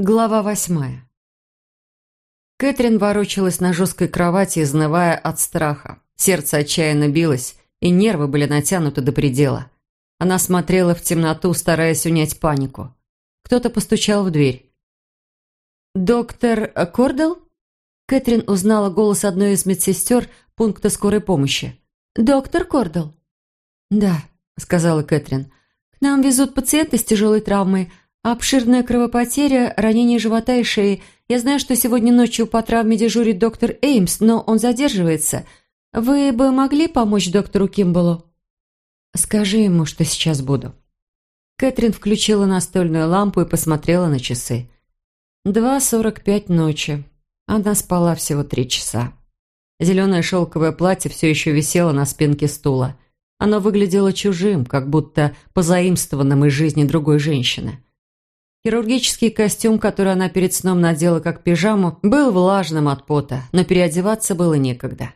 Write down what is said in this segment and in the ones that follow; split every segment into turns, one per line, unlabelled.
Глава восьмая. Кэтрин ворочалась на жесткой кровати, изнывая от страха. Сердце отчаянно билось, и нервы были натянуты до предела. Она смотрела в темноту, стараясь унять панику. Кто-то постучал в дверь. «Доктор Кордел?» Кэтрин узнала голос одной из медсестер пункта скорой помощи. «Доктор Кордел?» «Да», — сказала Кэтрин. «К нам везут пациента с тяжелой травмой, Обширная кровопотеря, ранение живота и шеи. Я знаю, что сегодня ночью по травме дежурит доктор Эймс, но он задерживается. Вы бы могли помочь доктору Кимбалу? Скажи ему, что сейчас буду. Кэтрин включила настольную лампу и посмотрела на часы. Два сорок пять ночи. Она спала всего три часа. Зеленое шелковое платье все еще висело на спинке стула. Оно выглядело чужим, как будто позаимствованным из жизни другой женщины. Хирургический костюм, который она перед сном надела как пижаму, был влажным от пота, но переодеваться было некогда.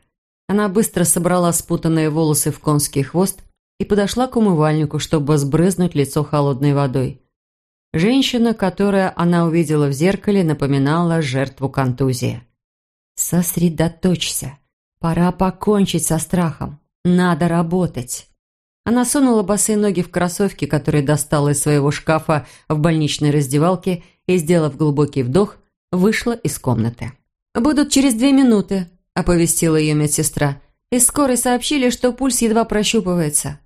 Она быстро собрала спутанные волосы в конский хвост и подошла к умывальнику, чтобы сбрызнуть лицо холодной водой. Женщина, которую она увидела в зеркале, напоминала жертву контузии. «Сосредоточься. Пора покончить со страхом. Надо работать». Она сунула босые ноги в кроссовки, которые достала из своего шкафа в больничной раздевалке и, сделав глубокий вдох, вышла из комнаты. «Будут через две минуты», – оповестила ее медсестра. «Из скорой сообщили, что пульс едва прощупывается».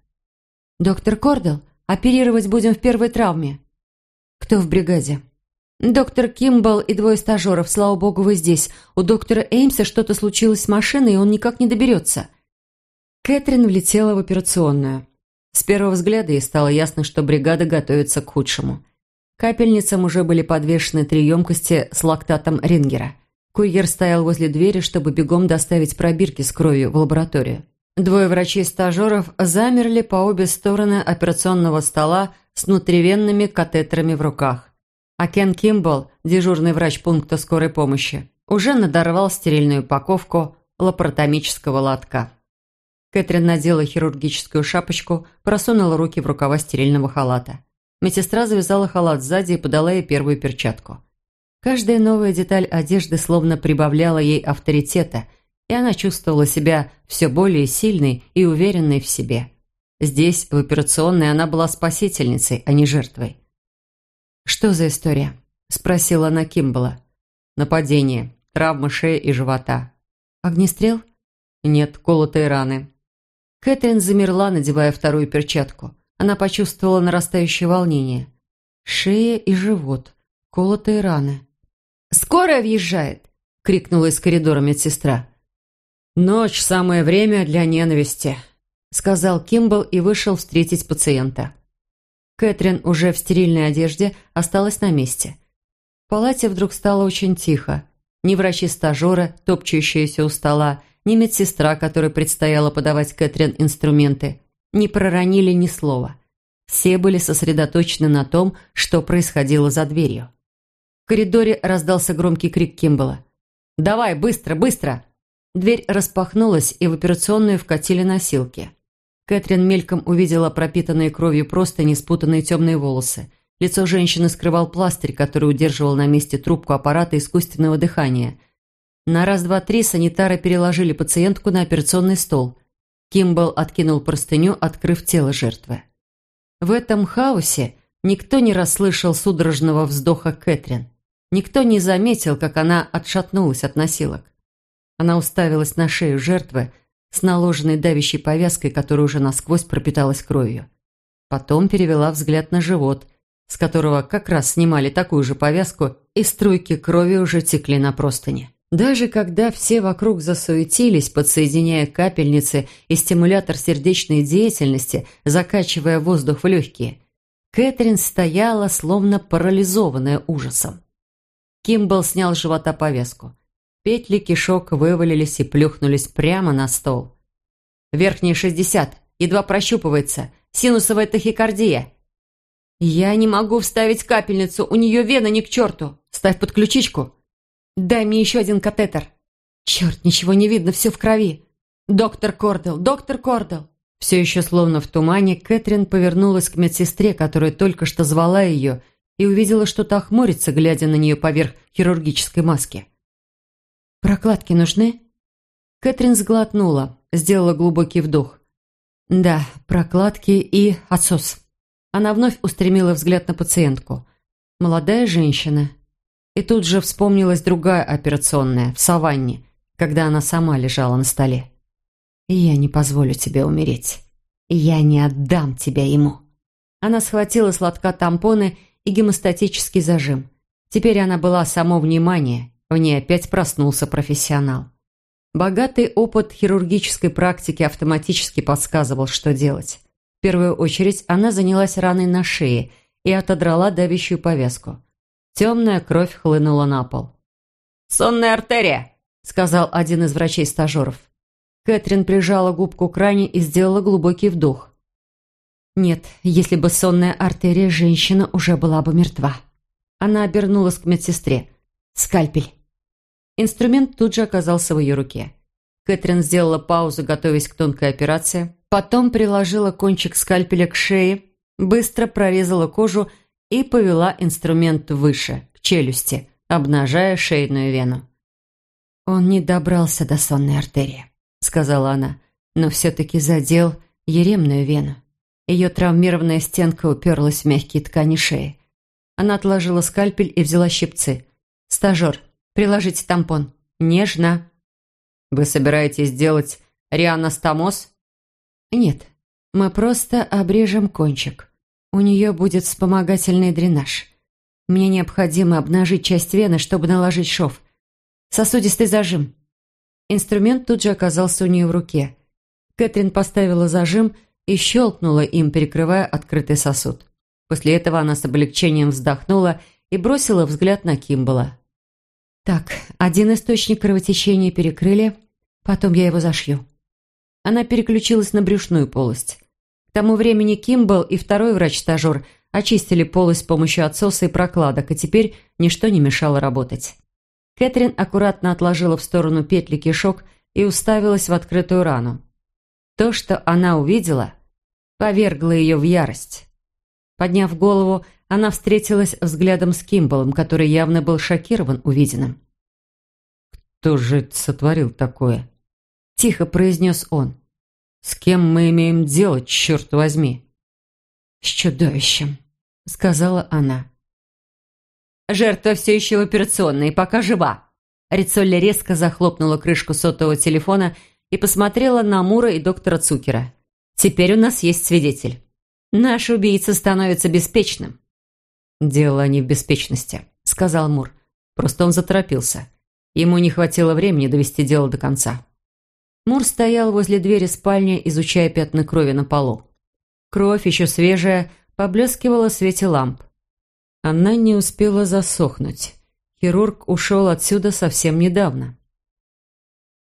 «Доктор Кордел, оперировать будем в первой травме». «Кто в бригаде?» «Доктор Кимбл и двое стажеров. Слава богу, вы здесь. У доктора Эймса что-то случилось с машиной, и он никак не доберется». Кэтрин влетела в операционную. С первого взгляда ей стало ясно, что бригада готовится к худшему. Капельницам уже были подвешены три емкости с лактатом Рингера. Курьер стоял возле двери, чтобы бегом доставить пробирки с кровью в лабораторию. Двое врачей-стажеров замерли по обе стороны операционного стола с внутривенными катетерами в руках. А Кен Кимбл, дежурный врач пункта скорой помощи, уже надорвал стерильную упаковку лапаротомического лотка. Кэтрин надела хирургическую шапочку, просунула руки в рукава стерильного халата. Медсестра завязала халат сзади и подала ей первую перчатку. Каждая новая деталь одежды словно прибавляла ей авторитета, и она чувствовала себя все более сильной и уверенной в себе. Здесь, в операционной, она была спасительницей, а не жертвой. «Что за история?» – спросила она Кимбала. «Нападение, травма шеи и живота». «Огнестрел?» «Нет, колотые раны. Кэтрин замерла, надевая вторую перчатку. Она почувствовала нарастающее волнение. Шея и живот, колотые раны. «Скорая въезжает!» — крикнула из коридора медсестра. «Ночь — самое время для ненависти», — сказал Кимбл и вышел встретить пациента. Кэтрин уже в стерильной одежде осталась на месте. В палате вдруг стало очень тихо. Ни врачи-стажеры, топчущиеся у стола, ни медсестра, которой предстояло подавать Кэтрин инструменты, не проронили ни слова. Все были сосредоточены на том, что происходило за дверью. В коридоре раздался громкий крик Кимбала. «Давай, быстро, быстро!» Дверь распахнулась, и в операционную вкатили носилки. Кэтрин мельком увидела пропитанные кровью простыни спутанные темные волосы. Лицо женщины скрывал пластырь, который удерживал на месте трубку аппарата искусственного дыхания. На раз-два-три санитары переложили пациентку на операционный стол. Кимбл откинул простыню, открыв тело жертвы. В этом хаосе никто не расслышал судорожного вздоха Кэтрин. Никто не заметил, как она отшатнулась от носилок. Она уставилась на шею жертвы с наложенной давящей повязкой, которая уже насквозь пропиталась кровью. Потом перевела взгляд на живот, с которого как раз снимали такую же повязку, и струйки крови уже текли на простыне. Даже когда все вокруг засуетились, подсоединяя капельницы и стимулятор сердечной деятельности, закачивая воздух в легкие, Кэтрин стояла, словно парализованная ужасом. Кимбл снял с живота повязку. Петли кишок вывалились и плюхнулись прямо на стол. «Верхний шестьдесят, едва прощупывается, синусовая тахикардия». «Я не могу вставить капельницу, у нее вена не к черту. Ставь под ключичку». «Дай мне еще один катетер!» «Черт, ничего не видно, все в крови!» «Доктор Кордел! Доктор Кордел!» Все еще словно в тумане, Кэтрин повернулась к медсестре, которая только что звала ее, и увидела, что та хмурится, глядя на нее поверх хирургической маски. «Прокладки нужны?» Кэтрин сглотнула, сделала глубокий вдох. «Да, прокладки и отсос». Она вновь устремила взгляд на пациентку. Молодая женщина. И тут же вспомнилась другая операционная, в саванне, когда она сама лежала на столе. «Я не позволю тебе умереть. Я не отдам тебя ему». Она схватила с лотка тампоны и гемостатический зажим. Теперь она была само внимание, в ней опять проснулся профессионал. Богатый опыт хирургической практики автоматически подсказывал, что делать. В первую очередь она занялась раной на шее и отодрала давящую повязку. Темная кровь хлынула на пол. «Сонная артерия!» – сказал один из врачей-стажеров. Кэтрин прижала губку к ране и сделала глубокий вдох. Нет, если бы сонная артерия, женщина уже была бы мертва. Она обернулась к медсестре. «Скальпель». Инструмент тут же оказался в ее руке. Кэтрин сделала паузу, готовясь к тонкой операции. Потом приложила кончик скальпеля к шее, быстро прорезала кожу и повела инструмент выше, к челюсти, обнажая шейную вену. «Он не добрался до сонной артерии», — сказала она, «но все-таки задел еремную вену. Ее травмированная стенка уперлась в мягкие ткани шеи. Она отложила скальпель и взяла щипцы. «Стажер, приложите тампон. Нежно». «Вы собираетесь сделать рианостоmoз?» «Нет, мы просто обрежем кончик. У нее будет вспомогательный дренаж. Мне необходимо обнажить часть вены, чтобы наложить шов. Сосудистый зажим». Инструмент тут же оказался у нее в руке. Кэтрин поставила зажим и щелкнула им, перекрывая открытый сосуд. После этого она с облегчением вздохнула и бросила взгляд на Кимбала. «Так, один источник кровотечения перекрыли, потом я его зашью». Она переключилась на брюшную полость. К тому времени Кимбал и второй врач-стажер очистили полость с помощью отсоса и прокладок, и теперь ничто не мешало работать. Кэтрин аккуратно отложила в сторону петли кишок и уставилась в открытую рану. То, что она увидела, повергло ее в ярость. Подняв голову, она встретилась взглядом с Кимбалом, который явно был шокирован увиденным. «Кто же сотворил такое?» – тихо произнес он. «С кем мы имеем дело, черт возьми?» «С чудовищем», – сказала она. «Жертва все еще в операционной, пока жива». Рицолли резко захлопнула крышку сотового телефона и посмотрела на Мура и доктора Цукера. «Теперь у нас есть свидетель. Наш убийца становится беспечным». «Дело не в беспечности», — сказал Мур. «Просто он заторопился. Ему не хватило времени довести дело до конца». Мур стоял возле двери спальни, изучая пятна крови на полу. Кровь, еще свежая, поблескивала в свете ламп. Она не успела засохнуть. Хирург ушел отсюда совсем недавно.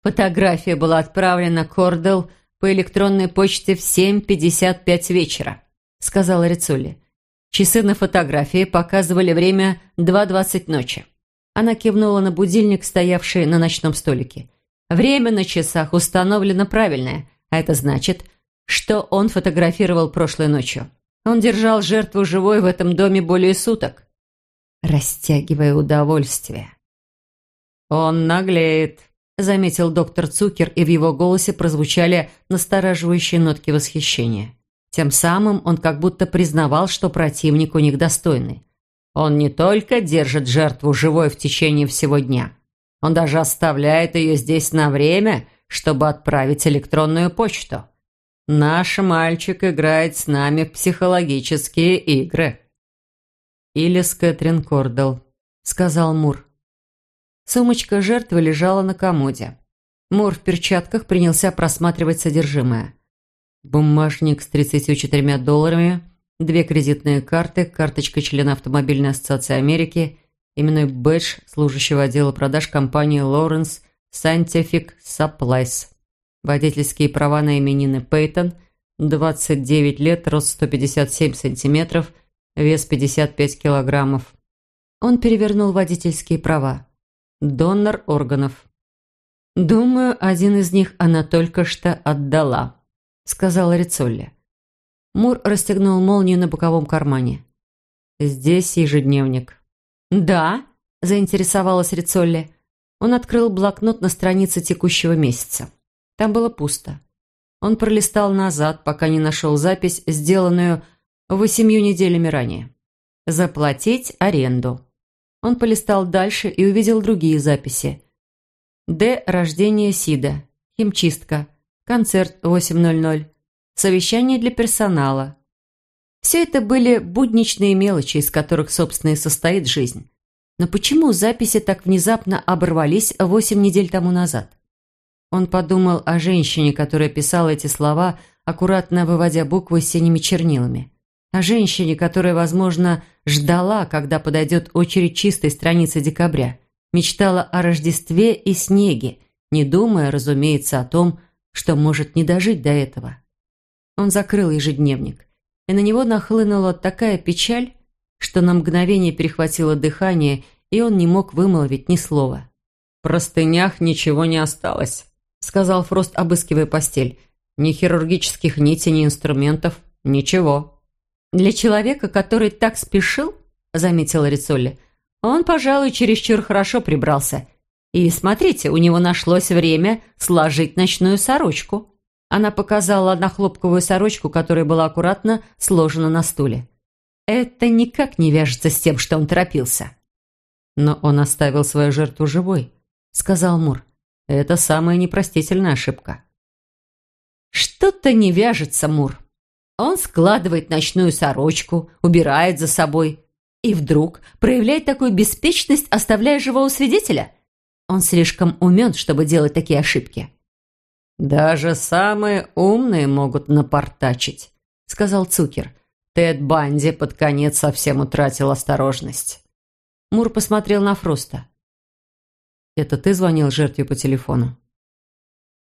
Фотография была отправлена Кордел по электронной почте в 7.55 вечера», — сказала Рицулли. Часы на фотографии показывали время 2.20 ночи. Она кивнула на будильник, стоявший на ночном столике. Время на часах установлено правильное, а это значит, что он фотографировал прошлой ночью. Он держал жертву живой в этом доме более суток, растягивая удовольствие. «Он наглеет», заметил доктор Цукер, и в его голосе прозвучали настораживающие нотки восхищения. Тем самым он как будто признавал, что противник у них достойный. Он не только держит жертву живой в течение всего дня, он даже оставляет ее здесь на время, чтобы отправить электронную почту. Наш мальчик играет с нами в психологические игры. «Или с Кэтрин Кордел», — сказал Мур. Сумочка жертвы лежала на комоде. Мур в перчатках принялся просматривать содержимое. Бумажник с 34 долларами, две кредитные карты, карточка члена Автомобильной ассоциации Америки, именной бэдж служащего отдела продаж компании Lawrence Scientific Supplies, водительские права на именины Пейтон, 29 лет, рост 157 сантиметров, вес 55 килограммов. Он перевернул водительские права. Донор органов. «Думаю, один из них она только что отдала», — сказала Рицолли. Мур расстегнул молнию на боковом кармане. Здесь ежедневник». «Да», – заинтересовалась Рицолли. Он открыл блокнот на странице текущего месяца. Там было пусто. Он пролистал назад, пока не нашел запись, сделанную восемью неделями ранее. «Заплатить аренду». Он полистал дальше и увидел другие записи. «Д. Рождение Сида. Химчистка. Концерт 8.00. Совещание для персонала. Все это были будничные мелочи, из которых, собственно, и состоит жизнь. Но почему записи так внезапно оборвались восемь недель тому назад? Он подумал о женщине, которая писала эти слова, аккуратно выводя буквы синими чернилами. О женщине, которая, возможно, ждала, когда подойдет очередь чистой страницы декабря. Мечтала о Рождестве и снеге, не думая, разумеется, о том, что может не дожить до этого. Он закрыл ежедневник и на него нахлынула такая печаль, что на мгновение перехватило дыхание, и он не мог вымолвить ни слова.
«В простынях ничего не осталось», — сказал Фрост, обыскивая постель. «Ни хирургических нитей, ни инструментов, ничего».
«Для человека, который так спешил», — заметила Рицолли, «он, пожалуй, чересчур хорошо прибрался. И смотрите, у него нашлось время сложить ночную сорочку». Она показала на хлопковую сорочку, которая была аккуратно сложена на стуле. Это никак не вяжется с тем, что он торопился.
«Но он оставил свою жертву живой», — сказал Мур. «Это самая непростительная ошибка».
«Что-то не вяжется, Мур. Он складывает ночную сорочку, убирает за собой. И вдруг проявляет такую беспечность, оставляя живого свидетеля. Он слишком умен, чтобы делать такие ошибки».
«Даже самые умные могут напортачить», — сказал Цукер. Тед Банди под конец совсем утратил осторожность.
Мур посмотрел на Фроста.
«Это ты звонил жертве по телефону?»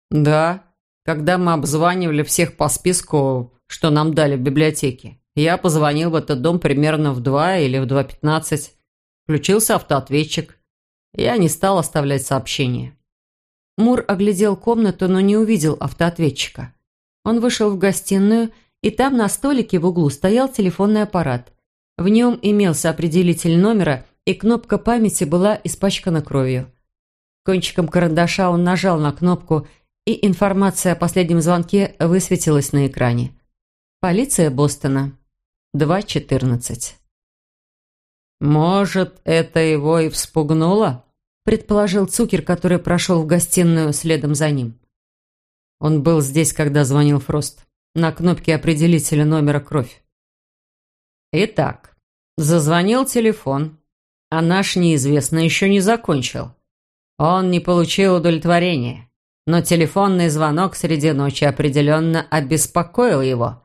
«Да, когда мы обзванивали всех по списку, что нам дали в библиотеке. Я позвонил в этот дом примерно в два или в 2.15. Включился автоответчик. Я не стал оставлять сообщение.
Мур оглядел комнату, но не увидел автоответчика. Он вышел в гостиную, и там на столике в углу стоял телефонный аппарат. В нем имелся определитель номера, и кнопка памяти была испачкана кровью. Кончиком карандаша он нажал на кнопку, и информация о последнем звонке высветилась на экране. Полиция Бостона. 2.14.
«Может, это его и вспугнуло?»
Предположил Цукер, который прошел в гостиную следом за ним.
Он был здесь, когда звонил Фрост. На кнопке определителя номера кровь. Итак, зазвонил телефон, а наш неизвестный еще не закончил. Он не получил удовлетворения, но телефонный звонок среди ночи определенно обеспокоил его.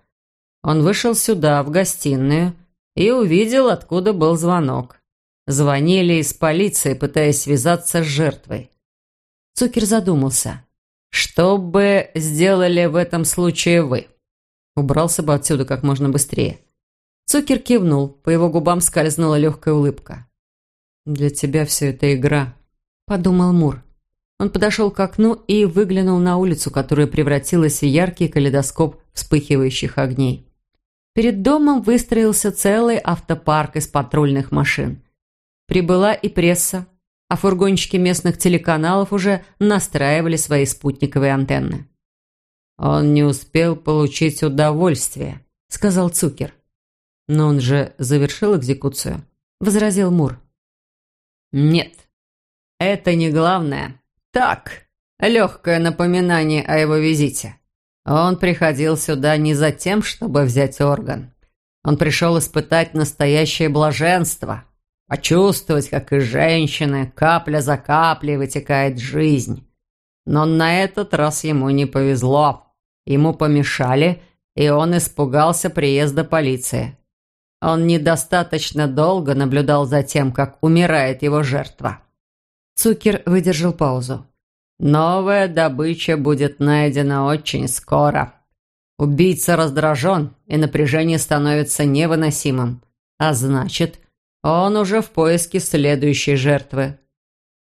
Он вышел сюда, в гостиную, и увидел, откуда был звонок. Звонили из полиции, пытаясь связаться с жертвой.
Цукер задумался.
«Что бы сделали в этом случае вы?» Убрался бы отсюда как можно быстрее.
Цукер кивнул, по его губам скользнула легкая улыбка.
«Для тебя все это игра», —
подумал Мур. Он подошел к окну и выглянул на улицу, которая превратилась в яркий калейдоскоп вспыхивающих огней. Перед домом выстроился целый автопарк из патрульных машин. Прибыла и пресса, а фургончики местных телеканалов уже настраивали свои спутниковые антенны.
«Он не успел получить удовольствие», — сказал Цукер. «Но он же завершил экзекуцию», — возразил Мур. «Нет, это не главное. Так, легкое напоминание о его визите. Он приходил сюда не за тем, чтобы взять орган. Он пришел испытать настоящее блаженство, Почувствовать, как из женщины капля за каплей вытекает жизнь. Но на этот раз ему не повезло. Ему помешали, и он испугался приезда полиции. Он недостаточно долго наблюдал за тем, как умирает его жертва.
Цукер выдержал паузу.
«Новая добыча будет найдена очень скоро. Убийца раздражен, и напряжение становится невыносимым. А значит, он уже в поиске следующей жертвы.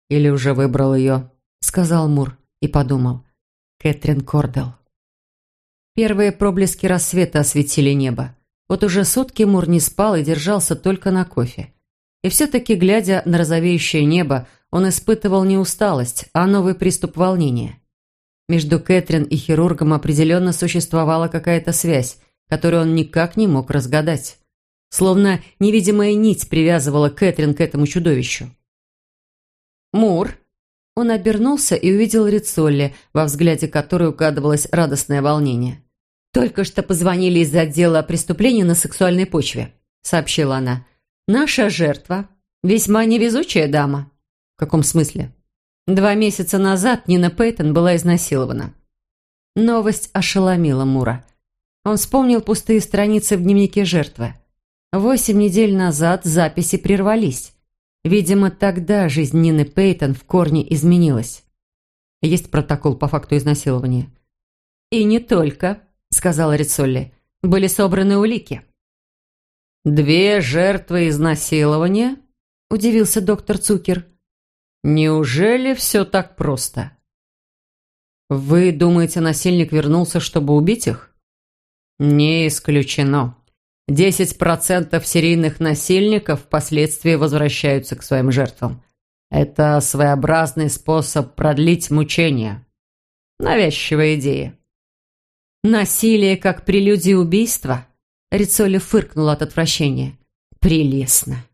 Или уже выбрал ее, сказал Мур и подумал. Кэтрин Кордел. Первые проблески рассвета осветили небо. Вот уже сутки Мур не спал и держался только на кофе. И все-таки, глядя на розовеющее небо, он испытывал не усталость, а новый приступ волнения. Между Кэтрин и хирургом определенно существовала какая-то связь, которую он никак не мог разгадать. Словно невидимая нить привязывала Кэтрин к этому чудовищу. «Мур!» Он обернулся и увидел Рицолли, во взгляде которой угадывалось радостное волнение. «Только что позвонили из отдела преступлений на сексуальной почве», — сообщила она. «Наша жертва. Весьма невезучая дама». «В каком смысле?» Два месяца назад Нина Пейтон была изнасилована. Новость ошеломила Мура. Он вспомнил пустые страницы в дневнике жертвы. Восемь недель назад записи прервались. Видимо, тогда жизнь Нины Пейтон в корне изменилась. Есть протокол по факту изнасилования. «И не только», — сказала Рицолли. «Были собраны улики». «Две жертвы изнасилования?» – удивился доктор Цукер. Неужели все так просто? Вы думаете, насильник вернулся, чтобы убить их? Не исключено. Десять процентов серийных насильников впоследствии возвращаются к своим жертвам. Это своеобразный способ продлить мучения. Навязчивая идея. Насилие как прелюдия убийства? Рицоли фыркнула от отвращения. Прелестно.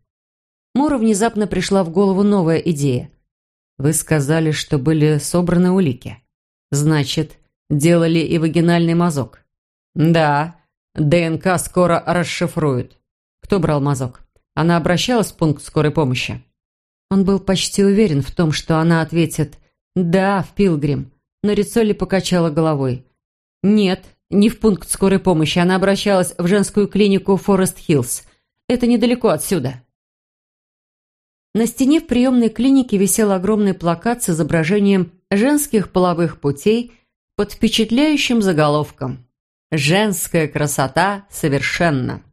Муру внезапно пришла в голову новая идея. Вы сказали, что были собраны улики. Значит, делали и вагинальный мазок. Да, ДНК скоро расшифруют. Кто брал мазок? Она обращалась в пункт скорой помощи? Он был почти уверен в том, что она ответит «да» в Пилгрим, но Рицолли покачала головой. «Нет, не в пункт скорой помощи. Она обращалась в женскую клинику Форест-Хиллз. Это недалеко отсюда». На стене в приемной клинике висел огромный плакат с изображением женских половых путей под впечатляющим заголовком «Женская красота совершенна».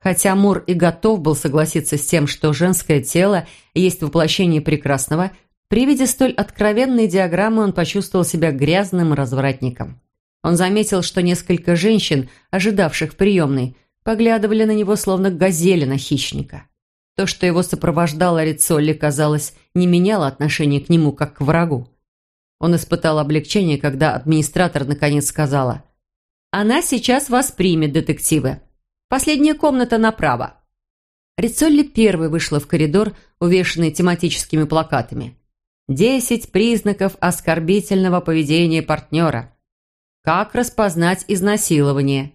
Хотя Мур и готов был согласиться с тем, что женское тело есть воплощение прекрасного, при виде столь откровенной диаграммы он почувствовал себя грязным развратником. Он заметил, что несколько женщин, ожидавших в приемной, поглядывали на него словно газели на хищника. То, что его сопровождало Рицолли, казалось, не меняло отношение к нему, как к врагу. Он испытал облегчение, когда администратор наконец сказала «Она сейчас вас примет, детективы. Последняя комната направо». Рицолли первой вышла в коридор, увешанный тематическими плакатами. «Десять признаков оскорбительного поведения партнера». «Как распознать изнасилование?»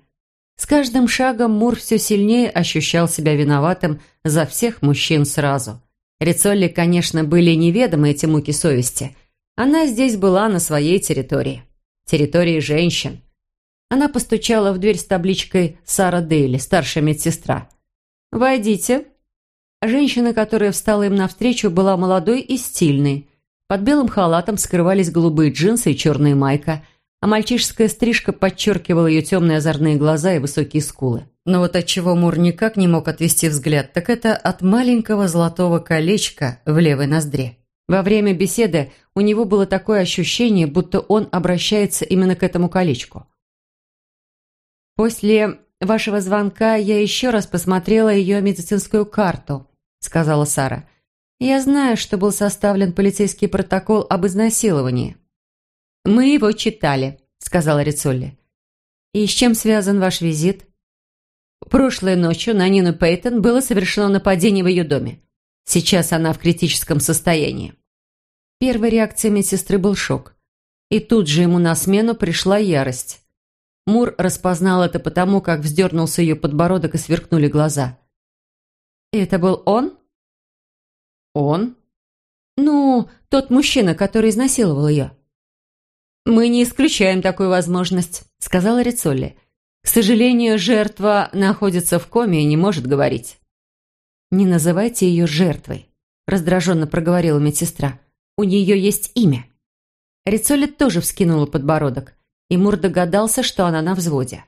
С каждым шагом Мур все сильнее ощущал себя виноватым за всех мужчин сразу. Рицолли, конечно, были неведомы эти муки совести. Она здесь была на своей территории. Территории женщин. Она постучала в дверь с табличкой «Сара Дейли, старшая медсестра». «Войдите». Женщина, которая встала им навстречу, была молодой и стильной. Под белым халатом скрывались голубые джинсы и черная майка – а мальчишеская стрижка подчеркивала ее темные озорные глаза и высокие скулы. Но вот от чего Мур никак не мог отвести взгляд, так это от маленького золотого колечка в левой ноздре. Во время беседы у него было такое ощущение, будто он обращается именно к этому колечку. «После вашего звонка я еще раз посмотрела ее медицинскую карту», сказала Сара. «Я знаю, что был составлен полицейский протокол об изнасиловании». «Мы его читали», — сказала Рицолли. «И с чем связан ваш визит?» Прошлой ночью на Нину Пейтон было совершено нападение в ее доме. Сейчас она в критическом состоянии. Первой реакцией медсестры был шок. И тут же ему на смену пришла ярость. Мур распознал это потому, как вздернулся ее подбородок и сверкнули глаза. «Это был он?» «Он?» «Ну, тот мужчина, который изнасиловал ее». «Мы не исключаем такую возможность», — сказала Рицолли. «К сожалению, жертва находится в коме и не может говорить». «Не называйте ее жертвой», — раздраженно проговорила медсестра. «У нее есть имя». Рицолли тоже вскинула подбородок, и Мур догадался, что она на взводе.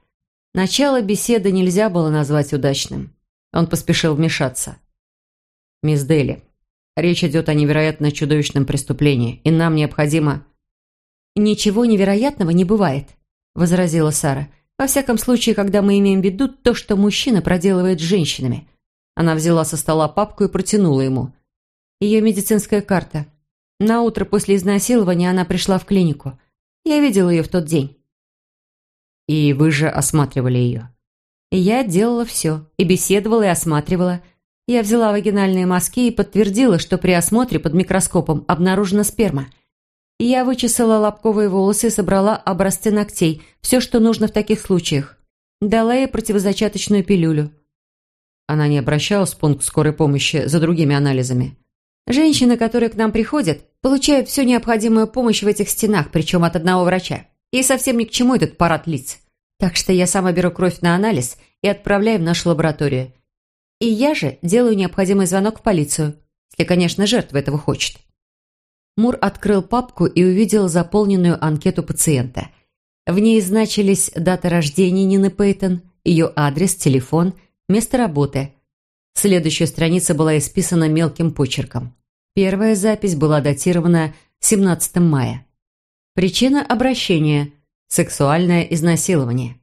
Начало беседы нельзя было назвать удачным. Он поспешил вмешаться. «Мисс Дели, речь идет о невероятно чудовищном преступлении, и нам необходимо...» «Ничего невероятного не бывает», – возразила Сара. Во всяком случае, когда мы имеем в виду то, что мужчина проделывает с женщинами. Она взяла со стола папку и протянула ему. Ее медицинская карта. На утро после изнасилования она пришла в клинику. Я видела ее в тот день.
И вы же осматривали ее.
Я делала все. И беседовала, и осматривала. Я взяла вагинальные мазки и подтвердила, что при осмотре под микроскопом обнаружена сперма. Я вычесала лобковые волосы и собрала образцы ногтей. Все, что нужно в таких случаях. Дала ей противозачаточную пилюлю.
Она не обращалась в пункт скорой помощи за другими анализами.
Женщины, которые к нам приходят, получают всю необходимую помощь в этих стенах, причем от одного врача. И совсем ни к чему этот парад лиц. Так что я сама беру кровь на анализ и отправляю в нашу лабораторию. И я же делаю необходимый звонок в полицию, если, конечно, жертва этого хочет. Мур открыл папку и увидел заполненную анкету пациента. В ней значились дата рождения Нины Пейтон, ее адрес, телефон, место работы. Следующая страница была исписана мелким почерком. Первая запись была датирована 17 мая. Причина обращения – сексуальное изнасилование.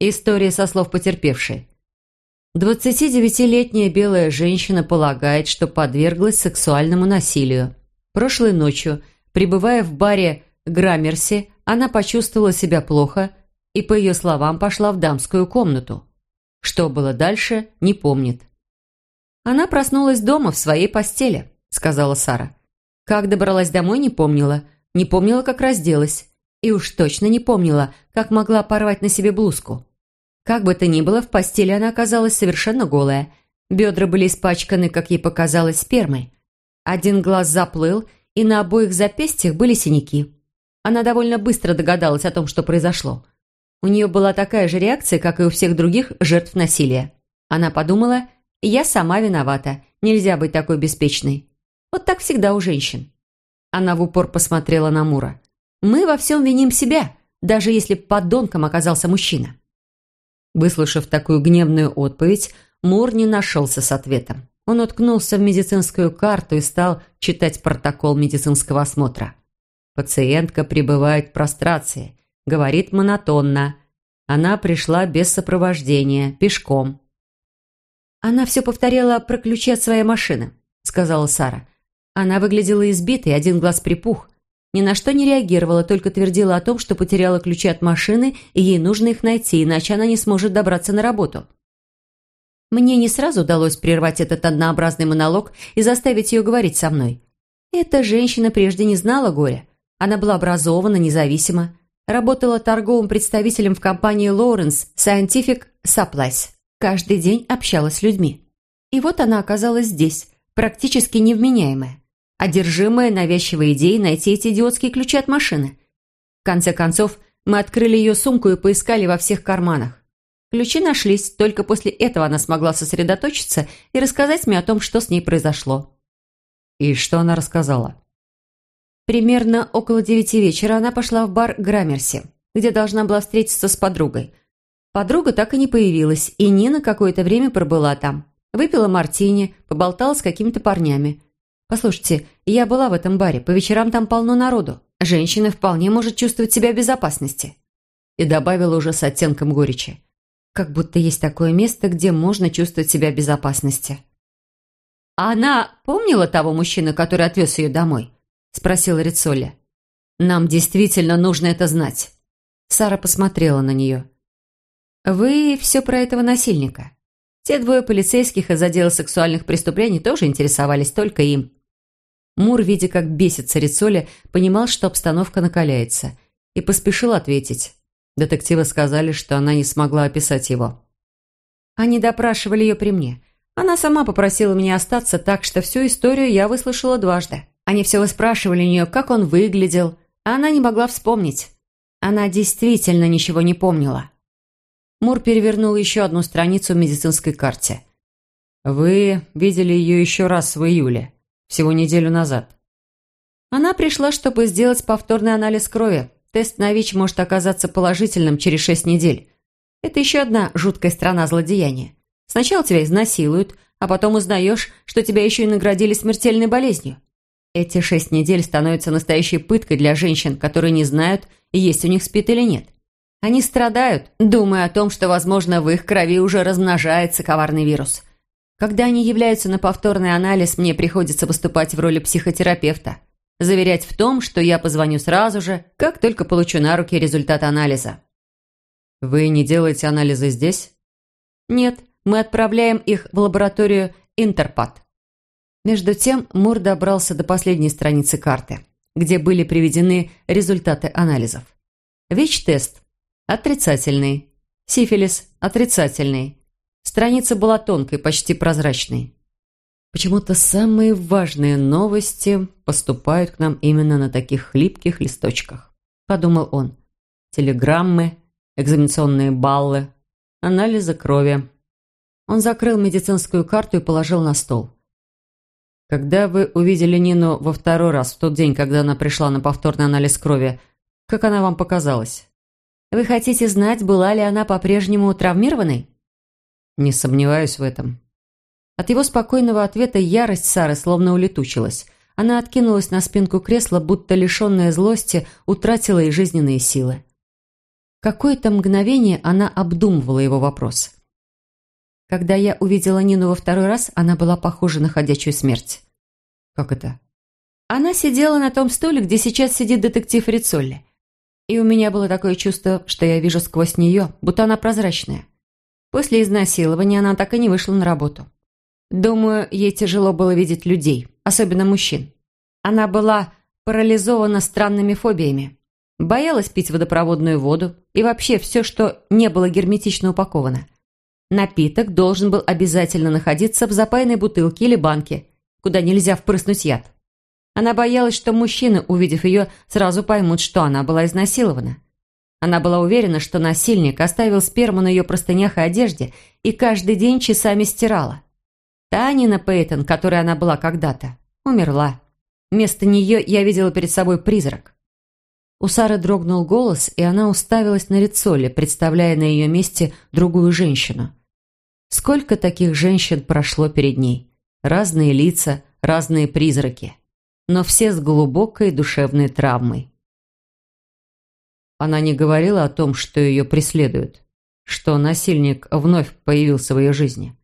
История со слов потерпевшей. 29-летняя белая женщина полагает, что подверглась сексуальному насилию. Прошлой ночью, пребывая в баре Граммерси, она почувствовала себя плохо и, по ее словам, пошла в дамскую комнату. Что было дальше, не помнит. «Она проснулась дома, в своей постели», — сказала Сара. «Как добралась домой, не помнила. Не помнила, как разделась. И уж точно не помнила, как могла порвать на себе блузку. Как бы то ни было, в постели она оказалась совершенно голая. Бедра были испачканы, как ей показалось, спермой. Один глаз заплыл, и на обоих запястьях были синяки. Она довольно быстро догадалась о том, что произошло. У нее была такая же реакция, как и у всех других жертв насилия. Она подумала, я сама виновата, нельзя быть такой беспечной. Вот так всегда у женщин. Она в упор посмотрела на Мура. «Мы во всем виним себя, даже если подонком оказался мужчина». Выслушав такую гневную отповедь, Мур не нашелся с ответом. Он уткнулся в медицинскую карту и стал читать протокол медицинского осмотра. Пациентка пребывает в прострации, говорит монотонно. Она пришла без сопровождения, пешком. «Она все повторяла про ключи от своей машины», — сказала Сара. Она выглядела избитой, один глаз припух. Ни на что не реагировала, только твердила о том, что потеряла ключи от машины, и ей нужно их найти, иначе она не сможет добраться на работу. Мне не сразу удалось прервать этот однообразный монолог и заставить ее говорить со мной. Эта женщина прежде не знала горя. Она была образована, независима. Работала торговым представителем в компании Lawrence Scientific Supplies. Каждый день общалась с людьми. И вот она оказалась здесь, практически невменяемая. Одержимая навязчивой идеей найти эти идиотские ключи от машины. В конце концов, мы открыли ее сумку и поискали во всех карманах. Ключи нашлись, только после этого она смогла сосредоточиться и рассказать мне о том, что с ней произошло.
И что она рассказала?
Примерно около девяти вечера она пошла в бар Граммерси, где должна была встретиться с подругой. Подруга так и не появилась, и Нина какое-то время пробыла там. Выпила мартини, поболтала с какими-то парнями. Послушайте, я была в этом баре, по вечерам там полно народу. Женщина вполне может чувствовать себя в безопасности. И добавила уже с оттенком горечи. Как будто есть такое место, где можно чувствовать себя в безопасности. «А она помнила того мужчину, который отвез ее домой?» – спросила Рицоли. «Нам действительно нужно это знать». Сара посмотрела на нее. «Вы все про этого насильника?» Те двое полицейских из отдела сексуальных преступлений тоже интересовались только им. Мур, видя, как бесится Рицоли, понимал, что обстановка накаляется, и поспешил ответить. Детективы сказали, что она не смогла описать его. Они допрашивали ее при мне. Она сама попросила меня остаться, так что всю историю я выслушала дважды. Они все выспрашивали у нее, как он выглядел, а она не могла вспомнить. Она действительно ничего не помнила. Мур перевернул еще одну страницу в медицинской карте. «Вы видели ее еще раз в июле, всего неделю назад». Она пришла, чтобы сделать повторный анализ крови. Тест на ВИЧ может оказаться положительным через шесть недель. Это еще одна жуткая страна злодеяния. Сначала тебя изнасилуют, а потом узнаешь, что тебя еще и наградили смертельной болезнью. Эти шесть недель становятся настоящей пыткой для женщин, которые не знают, есть у них спит или нет. Они страдают, думая о том, что, возможно, в их крови уже размножается коварный вирус. Когда они являются на повторный анализ, мне приходится выступать в роли психотерапевта. Заверять в том, что я позвоню сразу же, как только получу на руки результат анализа.
Вы не делаете анализы здесь?
Нет, мы отправляем их в лабораторию Интерпад. Между тем Мур добрался до последней страницы карты, где были приведены результаты анализов. ВИЧ-тест – отрицательный. Сифилис – отрицательный. Страница была тонкой, почти прозрачной. Почему-то самые важные новости поступают к нам именно на таких хлипких листочках, подумал он. Телеграммы, экзаменационные баллы, анализы крови. Он закрыл медицинскую карту и положил на стол. Когда вы увидели Нину во второй раз, в тот день, когда она пришла на повторный анализ крови, как она вам показалась? Вы хотите знать, была ли она по-прежнему травмированной? Не сомневаюсь в этом. От его спокойного ответа ярость Сары словно улетучилась. Она откинулась на спинку кресла, будто лишенная злости, утратила и жизненные силы. Какое-то мгновение она обдумывала его вопрос. Когда я увидела Нину во второй раз, она была похожа на ходячую смерть. Как это? Она сидела на том стуле, где сейчас сидит детектив Рицолли. И у меня было такое чувство, что я вижу сквозь нее, будто она прозрачная. После изнасилования она так и не вышла на работу. Думаю, ей тяжело было видеть людей, особенно мужчин. Она была парализована странными фобиями. Боялась пить водопроводную воду и вообще все, что не было герметично упаковано. Напиток должен был обязательно находиться в запаянной бутылке или банке, куда нельзя впрыснуть яд. Она боялась, что мужчины, увидев ее, сразу поймут, что она была изнасилована. Она была уверена, что насильник оставил сперму на ее простынях и одежде и каждый день часами стирала. Та Нина Пейтон, которой она была когда-то, умерла. Вместо нее я видела перед собой призрак. У Сары дрогнул голос, и она уставилась на Рицолли, представляя на ее месте другую женщину. Сколько таких женщин прошло перед ней? Разные лица, разные призраки. Но все с глубокой душевной травмой. Она не говорила о том, что ее преследуют, что насильник вновь появился в ее жизни.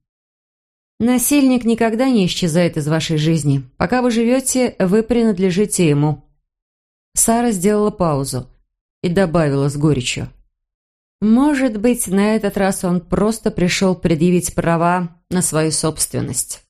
Насильник никогда не исчезает из вашей жизни. Пока вы живете, вы принадлежите ему. Сара сделала паузу и добавила с горечью. Может быть, на этот раз он просто пришел предъявить права на свою собственность.